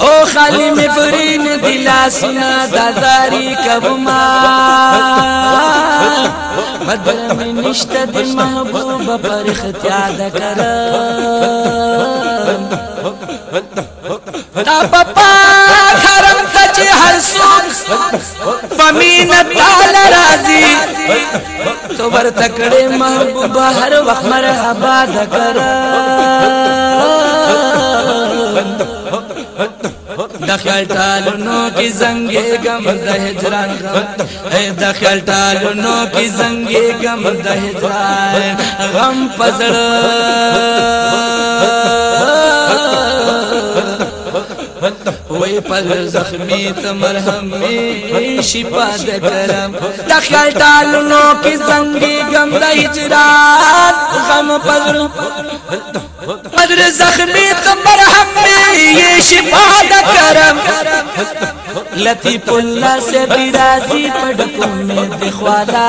او خالی می پرین دلا سنا داداری کبما بدل می نشته د محبوب پر اختیار د کرم تا پپا حرم ته چې هر څوک پمینه تعالی راضی تو ورته کړې محبوب هر وخت مرحبا ذکر د خیال ټالونو کې زنګې غم د هجران غم اے د خیال ټالونو کې زنګې غم د هجران غم پزړ وای پل زخمی ته مرهم می شفا د کرم د خیال ټالونو کې زنګي غم د هجران غم پل پل زخمی ته مرهم می شفا د کرم لطیف الله سے بھی راضی پڑھوں میں دخوالا